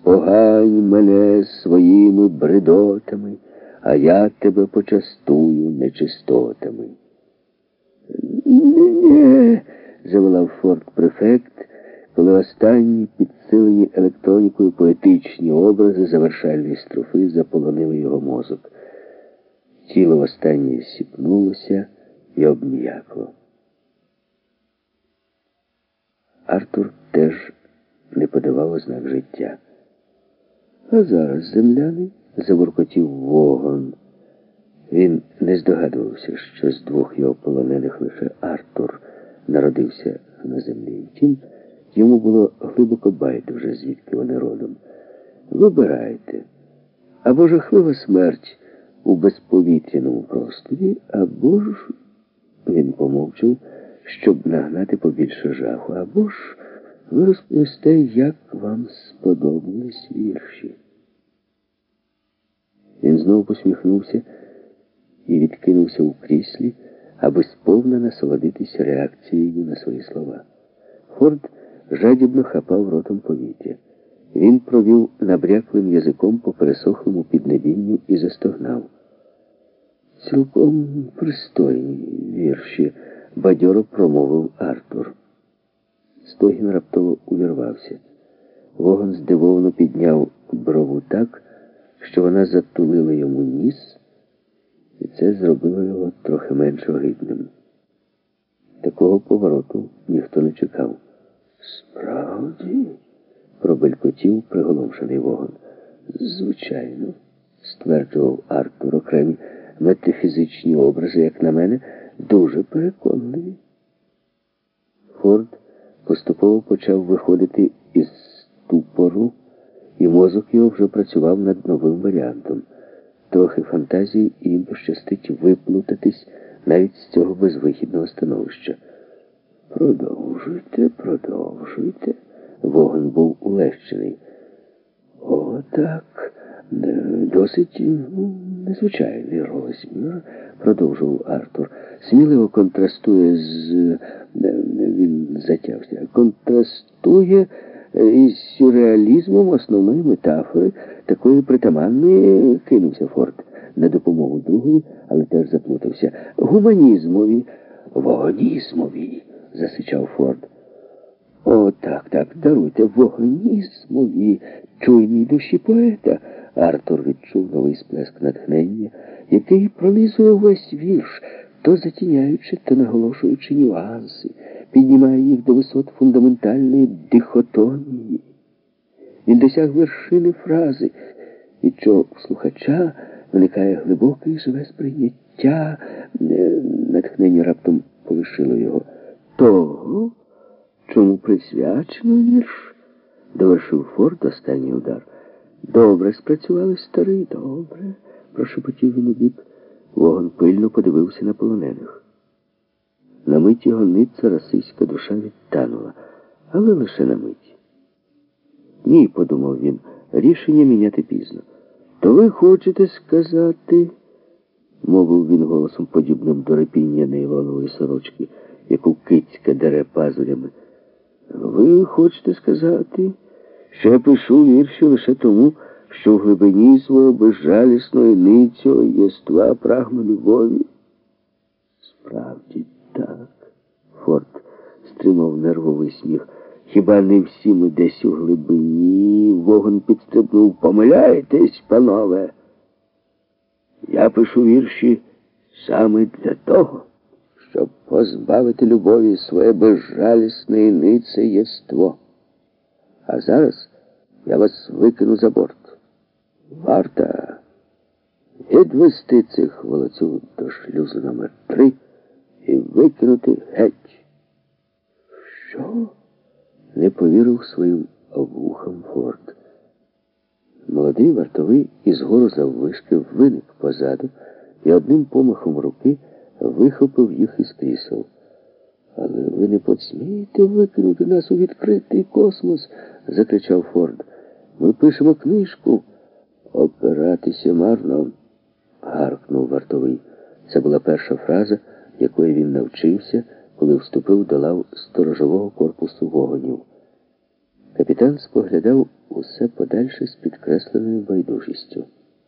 спогань мене своїми бредотами, а я тебе почастую нечистотами. Ні-ні, заволав форт префект, коли останні підсилені електронікою поетичні образи завершальної строфи заполонили його мозок. Тіло останнє сіпнулося і обм'якло. Артур теж не подавав ознак життя. А зараз земляни забуркотів вогон. Він не здогадувався, що з двох його полонених лише Артур народився на землі. Втім, йому було глибоко байдуже, звідки вони родом. Вибирайте. Або жахлива смерть у безповітряному просторі, або ж, він помовчав, щоб нагнати побільше жаху, або ж ви розповісте, як вам сподобались вірші. Він знову посміхнувся і відкинувся у кріслі, аби сповна насолодитися реакцією на свої слова. Форд жадібно хапав ротом повітря. Він провів набряклим язиком по пересохлому піднебінню і застогнав. Цілком пристойні вірші, бадьоро промовив Артур. Стогін раптово увірвався. Вогон здивовано підняв брову так, що вона затулила йому ніс, і це зробило його трохи менш огидним. Такого повороту ніхто не чекав. Справді, пробелькотів приголомшений вогон. Звичайно, стверджував Артур окремі метафізичні образи, як на мене, дуже переконливі. Форд поступово почав виходити із ступору, і мозок його вже працював над новим варіантом. Трохи фантазії і їм пощастить виплутатись навіть з цього безвихідного становища. Продовжуйте, продовжуйте. Вогонь був улещений. О, так. Досить ну, незвичайний розмір, продовжував Артур. Сміливо контрастує з. Він затявся. Контрастує із сюрреалізмом основної метафори, такої притаманної кинувся Форд на допомогу другої, але теж заплутався. Гуманізмові, вогонізмові, засичав Форд. О, так, так, даруйте вогнізмові, чуйній душі поета. Артур відчув новий сплеск натхнення, який пронизує весь вірш, то затіняючи, то наголошуючи нюанси, піднімає їх до висот фундаментальної дихотомії. Він досяг вершини фрази, від чого у слухача виникає глибоке і живе сприйняття, натхнення раптом полишило його. Того, чому присвячено вірш, довершив Форд останній удар. Добре спрацювали старий, добре, прошепотів він у бік. Вогон пильно подивився на полонених. На мить його ниця расиська душа відтанула, але лише на мить. Ні, подумав він, рішення міняти пізно. То ви хочете сказати, мовив він голосом подібним до репіння нейлонової сорочки, яку кицька дере пазурями. Ви хочете сказати, що я пишу вірші лише тому, що в глибині свого безжалісної ницього єства прагну любові? Справді так. Форт стримав нервовий сміх. Хіба не всі ми десь у глибині? Вогон підстрибнув. Помиляєтесь, панове? Я пишу вірші саме для того, щоб позбавити любові своє безжалісне і єство. А зараз я вас викину за борт. Варта відвести цих волоцюг до шлюзу номер три і викинути геть. Що? Не повірив своїм вухам Форд. Молодий вартовий із гору заввишки виник позаду і одним помахом руки вихопив їх із крісел. Але ви не посмієте викинути нас у відкритий космос, закричав Форд. Ми пишемо книжку. Опиратися марно, гаркнув вартовий. Це була перша фраза, якої він навчився, коли вступив до лав сторожового корпусу вогонів. Капітан споглядав усе подальше з підкресленою байдужістю.